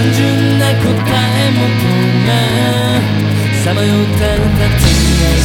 単純な答えも止めさまよったのたちが